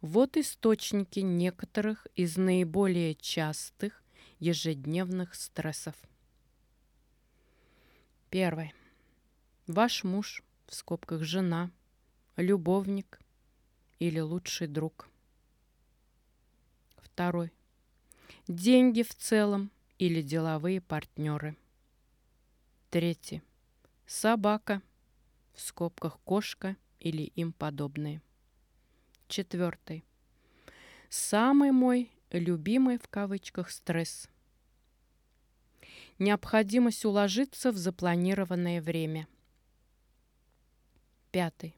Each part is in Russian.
Вот источники некоторых из наиболее частых ежедневных стрессов. Первый. Ваш муж, в скобках жена, любовник или лучший друг. Второй. Деньги в целом или деловые партнеры. Третий. Собака, в скобках кошка или им подобные. Четвертый. Самый мой любимый в кавычках стресс. Необходимость уложиться в запланированное время. Пятый.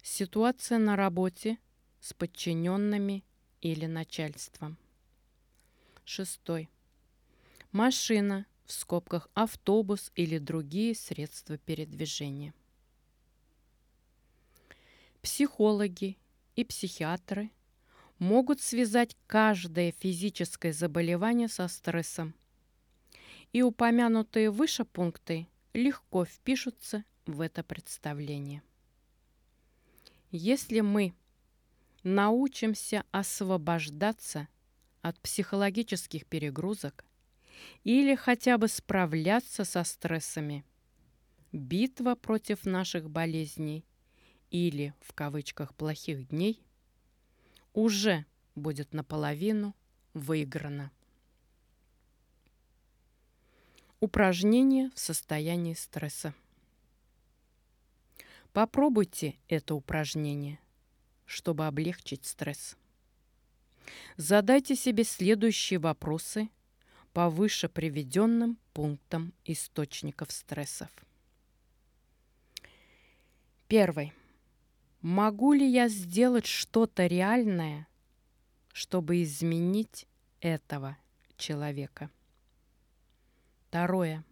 Ситуация на работе с подчиненными или начальством. Шестой. Машина, в скобках автобус или другие средства передвижения. Психологи и психиатры могут связать каждое физическое заболевание со стрессом. И упомянутые выше пункты легко впишутся в это представление. Если мы научимся освобождаться от психологических перегрузок или хотя бы справляться со стрессами, битва против наших болезней или, в кавычках, плохих дней уже будет наполовину выиграна. Упражнение в состоянии стресса. Попробуйте это упражнение, чтобы облегчить стресс. Задайте себе следующие вопросы по выше приведенным пунктам источников стрессов. Первый. Могу ли я сделать что-то реальное, чтобы изменить этого человека? Второе.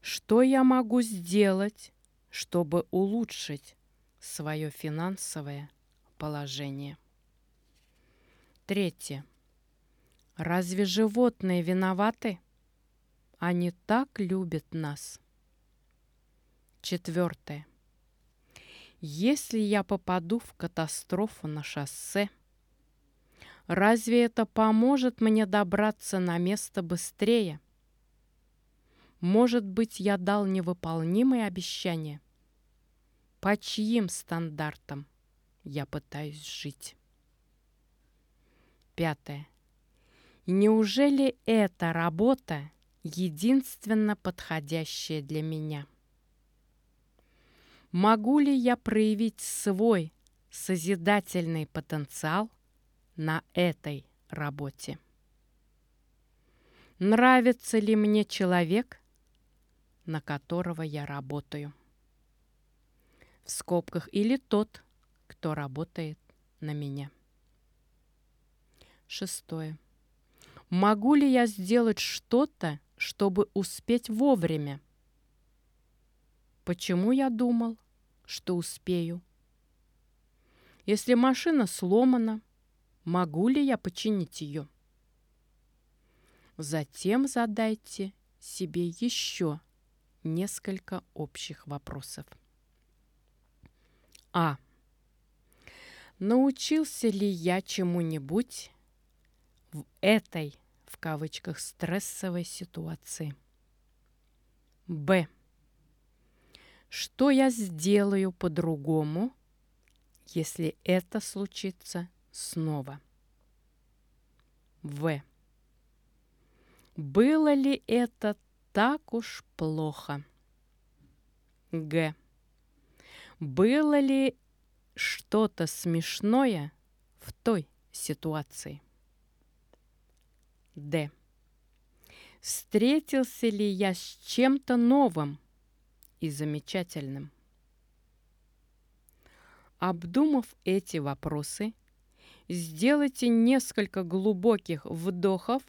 Что я могу сделать, чтобы улучшить свое финансовое положение? Третье. Разве животные виноваты? Они так любят нас. Четвертое. Если я попаду в катастрофу на шоссе, разве это поможет мне добраться на место быстрее? Может быть, я дал невыполнимые обещания? По чьим стандартам я пытаюсь жить? Пятое. Неужели эта работа единственно подходящая для меня? Могу ли я проявить свой созидательный потенциал на этой работе? Нравится ли мне человек, на которого я работаю? В скобках или тот, кто работает на меня. Шестое. Могу ли я сделать что-то, чтобы успеть вовремя? Почему я думал, что успею? Если машина сломана, могу ли я починить ее? Затем задайте себе еще несколько общих вопросов. А. Научился ли я чему-нибудь в этой, в кавычках, стрессовой ситуации? Б. Что я сделаю по-другому, если это случится снова? В. Было ли это так уж плохо? Г. Было ли что-то смешное в той ситуации? Д. Встретился ли я с чем-то новым и замечательным? Обдумав эти вопросы, сделайте несколько глубоких вдохов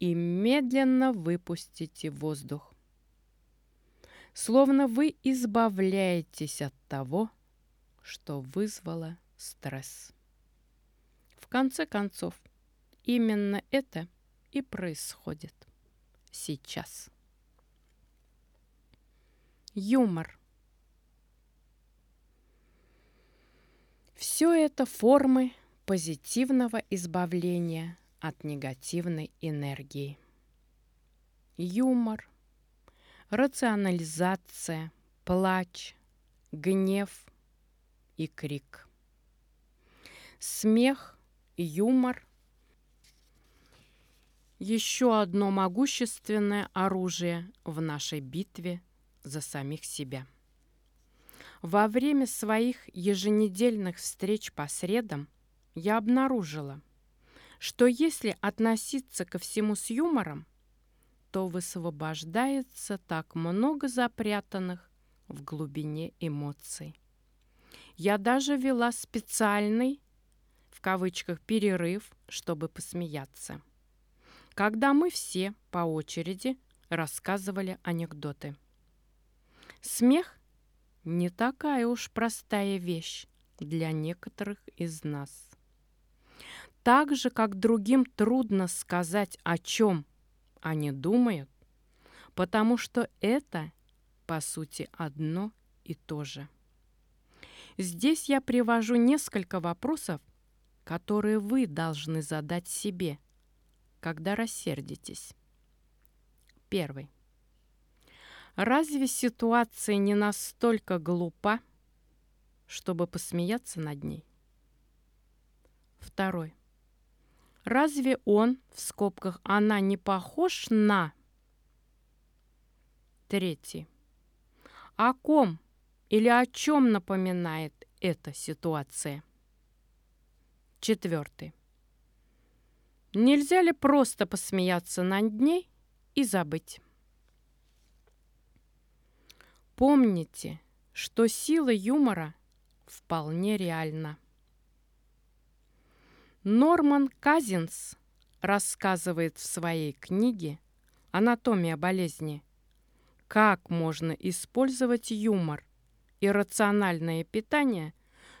и медленно выпустите воздух. Словно вы избавляетесь от того, что вызвало стресс. В конце концов, Именно это и происходит сейчас. Юмор. Все это формы позитивного избавления от негативной энергии. Юмор, рационализация, плач, гнев и крик. Смех, юмор – еще одно могущественное оружие в нашей битве за самих себя. Во время своих еженедельных встреч по средам я обнаружила, что если относиться ко всему с юмором, то высвобождается так много запрятанных в глубине эмоций. Я даже вела специальный, в кавычках, перерыв, чтобы посмеяться. Когда мы все по очереди рассказывали анекдоты. Смех не такая уж простая вещь для некоторых из нас. Так же, как другим трудно сказать, о чем они думают, потому что это, по сути, одно и то же. Здесь я привожу несколько вопросов, которые вы должны задать себе, когда рассердитесь. Первый. Разве ситуация не настолько глупа, чтобы посмеяться над ней? Второй. Разве он, в скобках, она не похож на? Третий. О ком или о чем напоминает эта ситуация? Четвертый. Нельзя ли просто посмеяться над ней и забыть? Помните, что сила юмора вполне реальна. Норман Казинс рассказывает в своей книге «Анатомия болезни», как можно использовать юмор и рациональное питание,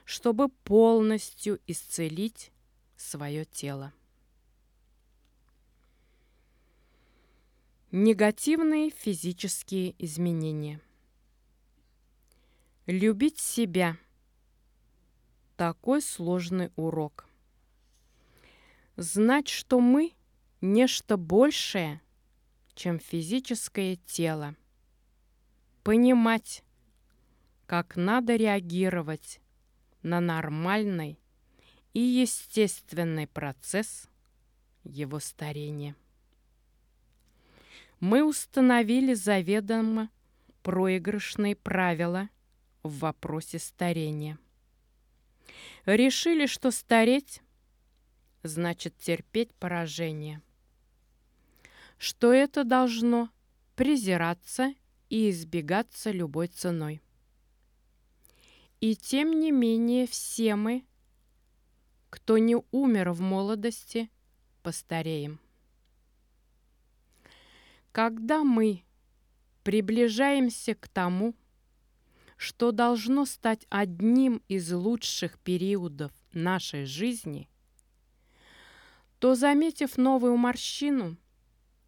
чтобы полностью исцелить свое тело. Негативные физические изменения – Любить себя. Такой сложный урок. Знать, что мы – нечто большее, чем физическое тело. Понимать, как надо реагировать на нормальный и естественный процесс его старения. Мы установили заведомо проигрышные правила – в вопросе старения. Решили, что стареть значит терпеть поражение, что это должно презираться и избегаться любой ценой. И тем не менее все мы, кто не умер в молодости, постареем. Когда мы приближаемся к тому, что должно стать одним из лучших периодов нашей жизни, то, заметив новую морщину,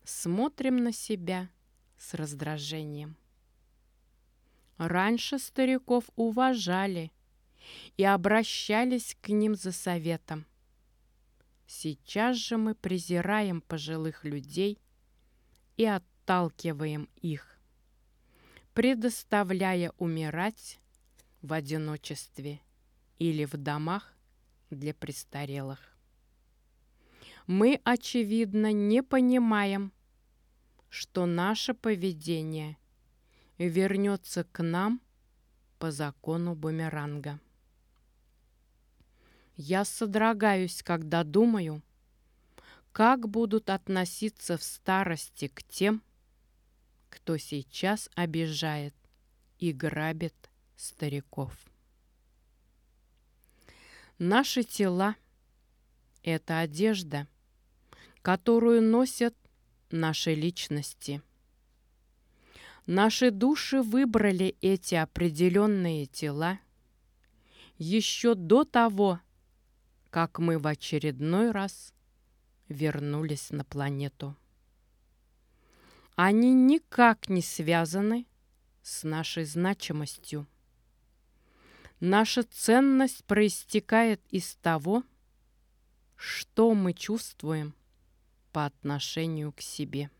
смотрим на себя с раздражением. Раньше стариков уважали и обращались к ним за советом. Сейчас же мы презираем пожилых людей и отталкиваем их предоставляя умирать в одиночестве или в домах для престарелых. Мы, очевидно, не понимаем, что наше поведение вернется к нам по закону бумеранга. Я содрогаюсь, когда думаю, как будут относиться в старости к тем, кто сейчас обижает и грабит стариков. Наши тела — это одежда, которую носят наши личности. Наши души выбрали эти определенные тела еще до того, как мы в очередной раз вернулись на планету. Они никак не связаны с нашей значимостью. Наша ценность проистекает из того, что мы чувствуем по отношению к себе.